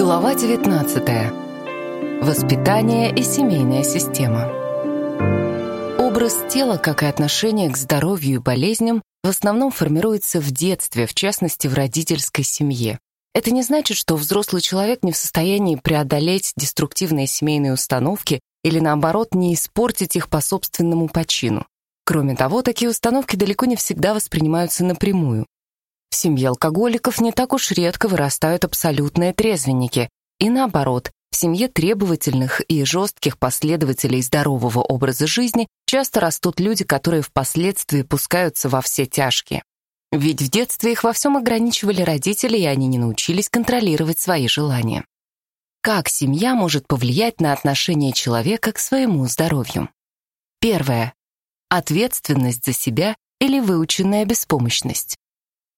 Глава 19. Воспитание и семейная система. Образ тела, как и отношение к здоровью и болезням, в основном формируется в детстве, в частности, в родительской семье. Это не значит, что взрослый человек не в состоянии преодолеть деструктивные семейные установки или, наоборот, не испортить их по собственному почину. Кроме того, такие установки далеко не всегда воспринимаются напрямую. В семье алкоголиков не так уж редко вырастают абсолютные трезвенники, и наоборот, в семье требовательных и жестких последователей здорового образа жизни часто растут люди, которые впоследствии пускаются во все тяжкие. Ведь в детстве их во всем ограничивали родители, и они не научились контролировать свои желания. Как семья может повлиять на отношение человека к своему здоровью? Первое. Ответственность за себя или выученная беспомощность.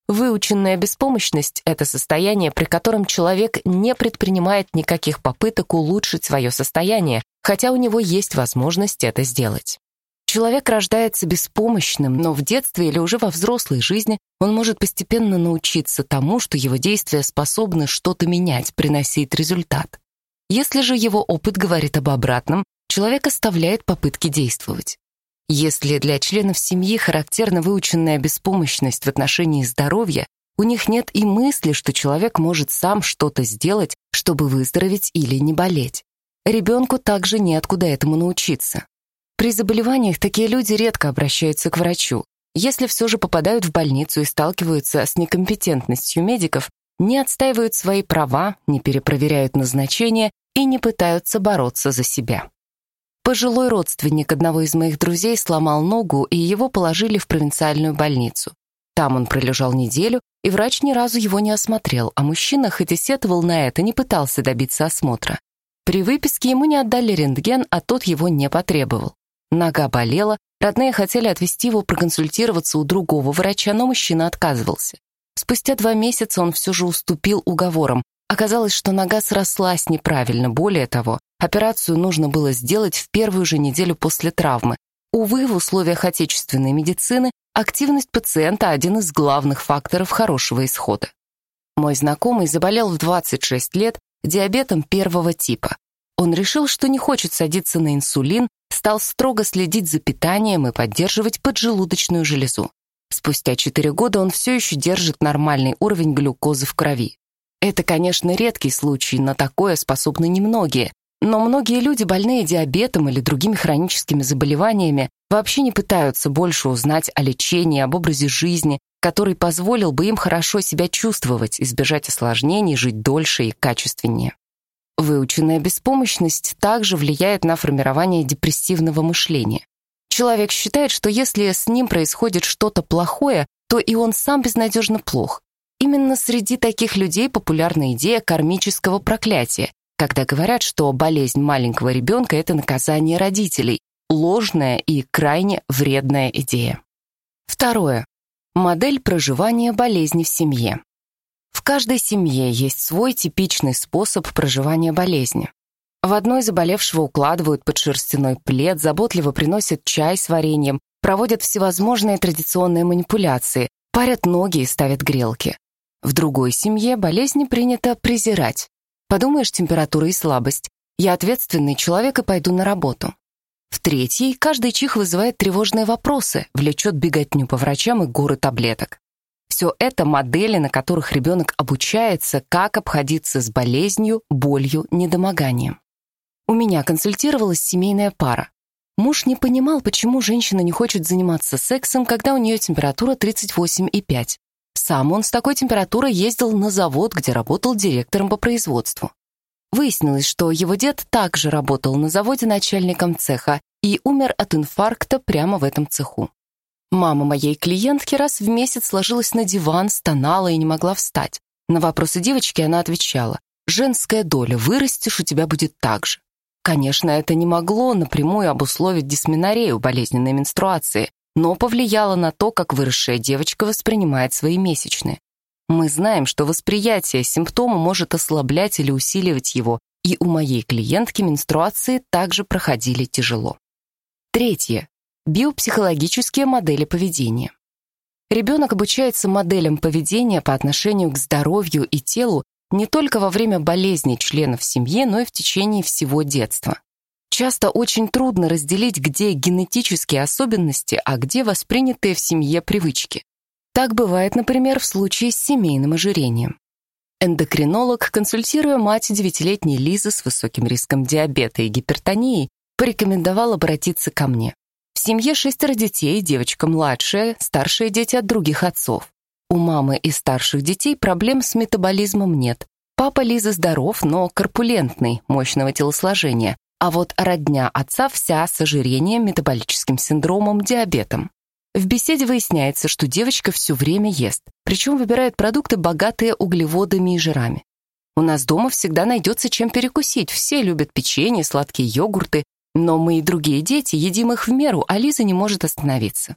Выученная беспомощность — это состояние, при котором человек не предпринимает никаких попыток улучшить свое состояние, хотя у него есть возможность это сделать. Человек рождается беспомощным, но в детстве или уже во взрослой жизни он может постепенно научиться тому, что его действия способны что-то менять, приносить результат. Если же его опыт говорит об обратном, человек оставляет попытки действовать. Если для членов семьи характерна выученная беспомощность в отношении здоровья, у них нет и мысли, что человек может сам что-то сделать, чтобы выздороветь или не болеть. Ребенку также неоткуда этому научиться. При заболеваниях такие люди редко обращаются к врачу. Если все же попадают в больницу и сталкиваются с некомпетентностью медиков, не отстаивают свои права, не перепроверяют назначения и не пытаются бороться за себя. Пожилой родственник одного из моих друзей сломал ногу, и его положили в провинциальную больницу. Там он пролежал неделю, и врач ни разу его не осмотрел, а мужчина, хоть и сетовал на это, не пытался добиться осмотра. При выписке ему не отдали рентген, а тот его не потребовал. Нога болела, родные хотели отвезти его проконсультироваться у другого врача, но мужчина отказывался. Спустя два месяца он все же уступил уговорам. Оказалось, что нога срослась неправильно, более того, Операцию нужно было сделать в первую же неделю после травмы. Увы, в условиях отечественной медицины активность пациента – один из главных факторов хорошего исхода. Мой знакомый заболел в 26 лет диабетом первого типа. Он решил, что не хочет садиться на инсулин, стал строго следить за питанием и поддерживать поджелудочную железу. Спустя 4 года он все еще держит нормальный уровень глюкозы в крови. Это, конечно, редкий случай, но такое способны немногие, но многие люди, больные диабетом или другими хроническими заболеваниями, вообще не пытаются больше узнать о лечении, об образе жизни, который позволил бы им хорошо себя чувствовать, избежать осложнений, жить дольше и качественнее. Выученная беспомощность также влияет на формирование депрессивного мышления. Человек считает, что если с ним происходит что-то плохое, то и он сам безнадежно плох. Именно среди таких людей популярна идея кармического проклятия, когда говорят, что болезнь маленького ребенка — это наказание родителей, ложная и крайне вредная идея. Второе. Модель проживания болезни в семье. В каждой семье есть свой типичный способ проживания болезни. В одной заболевшего укладывают под шерстяной плед, заботливо приносят чай с вареньем, проводят всевозможные традиционные манипуляции, парят ноги и ставят грелки. В другой семье болезни принято презирать, Подумаешь, температура и слабость. Я ответственный человек и пойду на работу. В третьей, каждый чих вызывает тревожные вопросы, влечет беготню по врачам и горы таблеток. Все это модели, на которых ребенок обучается, как обходиться с болезнью, болью, недомоганием. У меня консультировалась семейная пара. Муж не понимал, почему женщина не хочет заниматься сексом, когда у нее температура 38,5. Сам он с такой температурой ездил на завод, где работал директором по производству. Выяснилось, что его дед также работал на заводе начальником цеха и умер от инфаркта прямо в этом цеху. Мама моей клиентки раз в месяц ложилась на диван, стонала и не могла встать. На вопросы девочки она отвечала, «Женская доля, вырастешь, у тебя будет так же». Конечно, это не могло напрямую обусловить дисменорею болезненной менструации, но повлияло на то, как выросшая девочка воспринимает свои месячные. Мы знаем, что восприятие симптома может ослаблять или усиливать его, и у моей клиентки менструации также проходили тяжело. Третье. Биопсихологические модели поведения. Ребенок обучается моделям поведения по отношению к здоровью и телу не только во время болезни членов семьи, но и в течение всего детства. Часто очень трудно разделить, где генетические особенности, а где воспринятые в семье привычки. Так бывает, например, в случае с семейным ожирением. Эндокринолог, консультируя мать девятилетней Лизы с высоким риском диабета и гипертонии, порекомендовал обратиться ко мне. В семье шестеро детей, девочка младшая, старшие дети от других отцов. У мамы и старших детей проблем с метаболизмом нет. Папа Лизы здоров, но корпулентный, мощного телосложения, а вот родня отца вся с ожирением, метаболическим синдромом, диабетом. В беседе выясняется, что девочка все время ест, причем выбирает продукты, богатые углеводами и жирами. У нас дома всегда найдется чем перекусить, все любят печенье, сладкие йогурты, но мы и другие дети едим их в меру, а Лиза не может остановиться.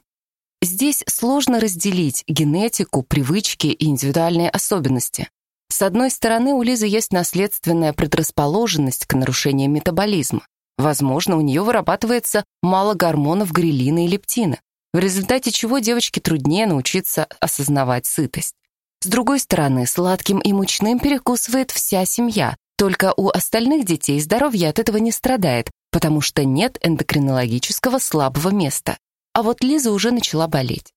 Здесь сложно разделить генетику, привычки и индивидуальные особенности. С одной стороны, у Лизы есть наследственная предрасположенность к нарушению метаболизма. Возможно, у нее вырабатывается мало гормонов грелина и лептина в результате чего девочке труднее научиться осознавать сытость. С другой стороны, сладким и мучным перекусывает вся семья, только у остальных детей здоровье от этого не страдает, потому что нет эндокринологического слабого места. А вот Лиза уже начала болеть.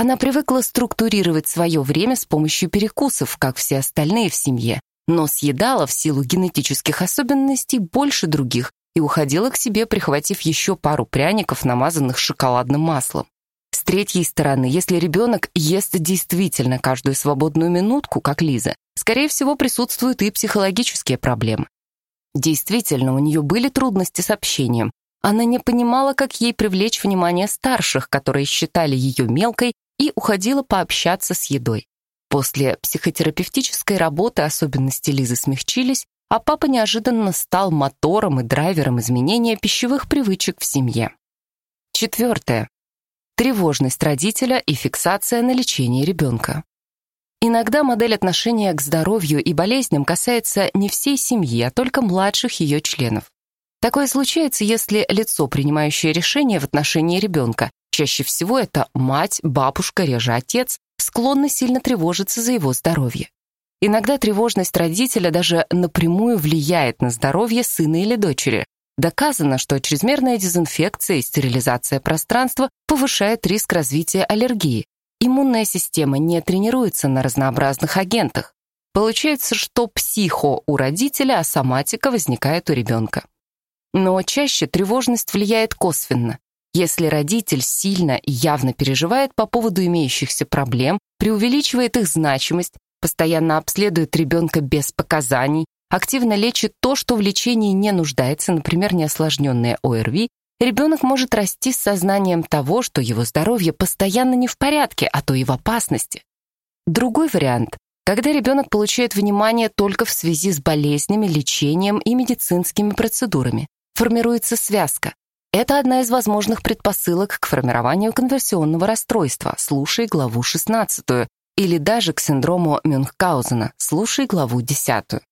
Она привыкла структурировать свое время с помощью перекусов, как все остальные в семье, но съедала в силу генетических особенностей больше других и уходила к себе, прихватив еще пару пряников, намазанных шоколадным маслом. С третьей стороны, если ребенок ест действительно каждую свободную минутку, как Лиза, скорее всего, присутствуют и психологические проблемы. Действительно, у нее были трудности с общением. Она не понимала, как ей привлечь внимание старших, которые считали ее мелкой, и уходила пообщаться с едой. После психотерапевтической работы особенности Лизы смягчились, а папа неожиданно стал мотором и драйвером изменения пищевых привычек в семье. Четвертое тревожность родителя и фиксация на лечении ребенка. Иногда модель отношения к здоровью и болезням касается не всей семьи, а только младших ее членов. Такое случается, если лицо, принимающее решение в отношении ребенка, чаще всего это мать, бабушка, реже отец, склонны сильно тревожиться за его здоровье. Иногда тревожность родителя даже напрямую влияет на здоровье сына или дочери, Доказано, что чрезмерная дезинфекция и стерилизация пространства повышает риск развития аллергии. Иммунная система не тренируется на разнообразных агентах. Получается, что психо у родителя, а соматика возникает у ребенка. Но чаще тревожность влияет косвенно. Если родитель сильно и явно переживает по поводу имеющихся проблем, преувеличивает их значимость, постоянно обследует ребенка без показаний, активно лечит то, что в лечении не нуждается, например, неосложненное ОРВИ, ребенок может расти с сознанием того, что его здоровье постоянно не в порядке, а то и в опасности. Другой вариант – когда ребенок получает внимание только в связи с болезнями, лечением и медицинскими процедурами. Формируется связка. Это одна из возможных предпосылок к формированию конверсионного расстройства, слушай главу 16, или даже к синдрому Мюнхгаузена, слушай главу 10.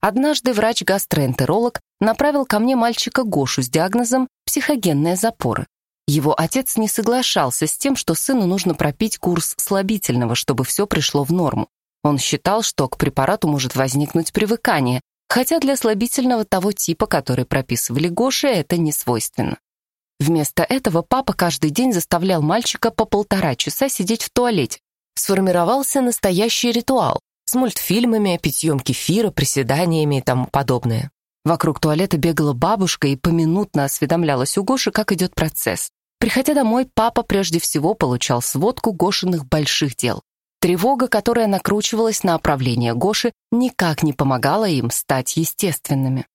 Однажды врач-гастроэнтеролог направил ко мне мальчика Гошу с диагнозом психогенные запоры. Его отец не соглашался с тем, что сыну нужно пропить курс слабительного, чтобы все пришло в норму. Он считал, что к препарату может возникнуть привыкание, хотя для слабительного того типа, который прописывали Гоше, это не свойственно. Вместо этого папа каждый день заставлял мальчика по полтора часа сидеть в туалете. Сформировался настоящий ритуал с мультфильмами, питьем кефира, приседаниями и тому подобное. Вокруг туалета бегала бабушка и поминутно осведомлялась у Гоши, как идет процесс. Приходя домой, папа прежде всего получал сводку Гошиных больших дел. Тревога, которая накручивалась на оправление Гоши, никак не помогала им стать естественными.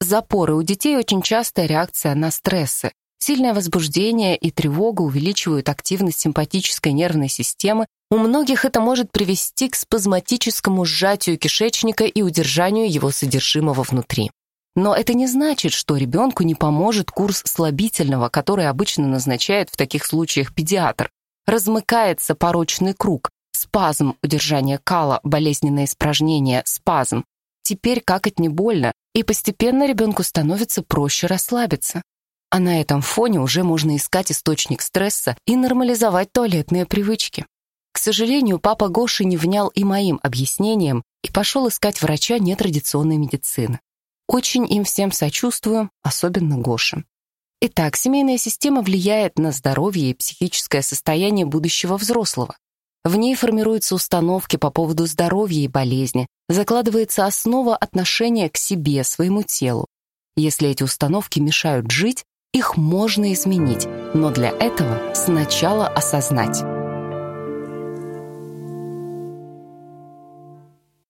Запоры у детей очень частая реакция на стрессы, Сильное возбуждение и тревога увеличивают активность симпатической нервной системы. У многих это может привести к спазматическому сжатию кишечника и удержанию его содержимого внутри. Но это не значит, что ребенку не поможет курс слабительного, который обычно назначает в таких случаях педиатр. Размыкается порочный круг, спазм удержания кала, болезненное испражнение, спазм. Теперь какать не больно, и постепенно ребенку становится проще расслабиться. А на этом фоне уже можно искать источник стресса и нормализовать туалетные привычки. К сожалению, папа Гоши не внял и моим объяснениям и пошел искать врача нетрадиционной медицины. Очень им всем сочувствую, особенно Гоше. Итак, семейная система влияет на здоровье и психическое состояние будущего взрослого. В ней формируются установки по поводу здоровья и болезни, закладывается основа отношения к себе, своему телу. Если эти установки мешают жить, их можно изменить, но для этого сначала осознать.